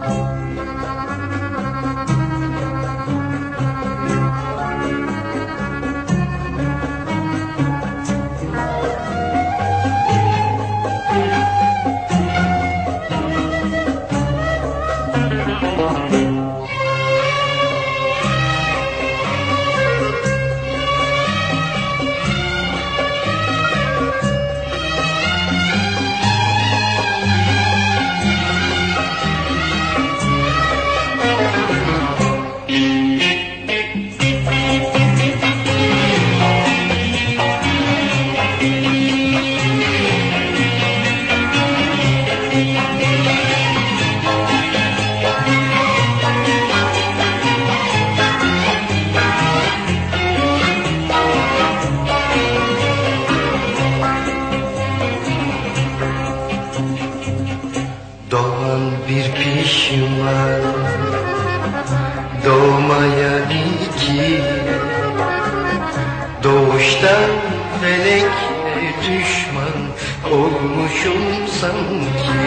아! Pişman Doğmaya iki Doğuştan felekle düşman Olmuşum sanki.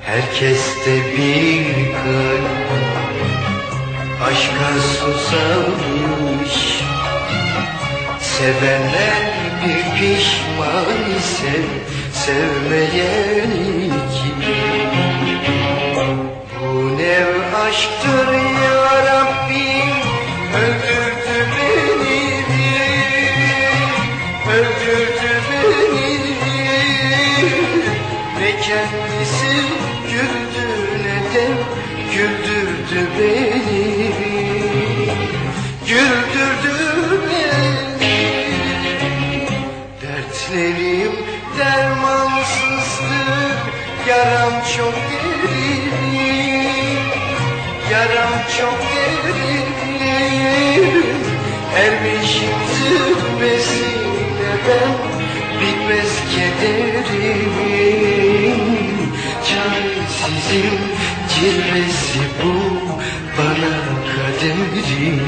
Herkeste bir kalp Aşka susamış Sevenler bir pişman ise sevmeyen aşktır ya Rabbim öldürdü beni. Öldürdü beni. Ne kendisi güldü ne de güldürdü beni? Güldürdü beni. Dertlerim dermansızdır Yaram çok derin Ermişim zirvesine ben Bitmez kederim. Çaresizim cilvesi bu Bana kaderim.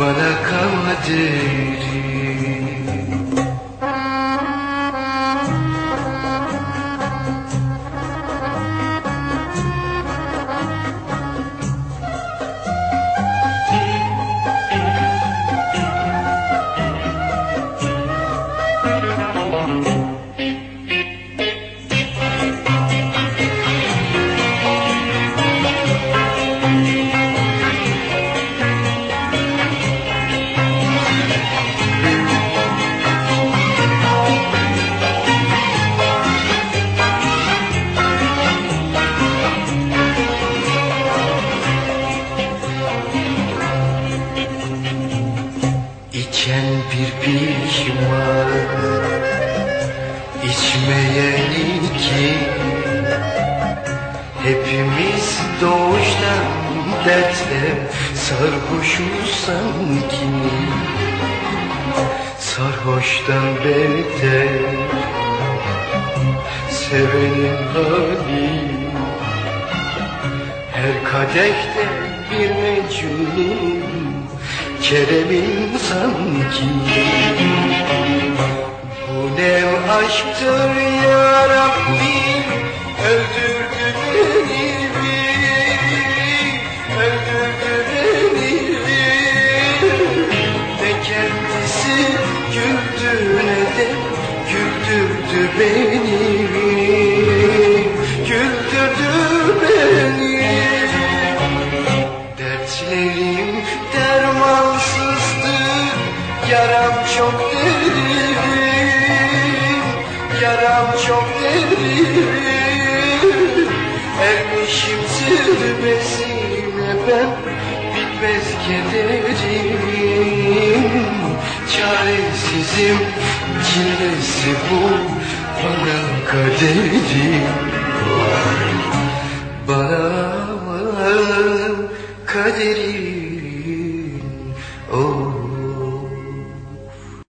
Bana kaderim bir pişman içmeyen iki Hepimiz doğuştan dertle sarhoşuz sanki. Sarhoştan beter sevenin hali. Her kadehte bir mecnun Kerem'in sanki. Bu ne aşktır ya Rabbim Öldürdü beni Öldürdü beni Ne kendisi güldü ne de güldürdü beni Dertlerim dermansızdır Yaram çok derin Yaram çok derin. Ermişim zirvesine ben Bitmez kederim. Çaresizim çilesi bu Bana kaderim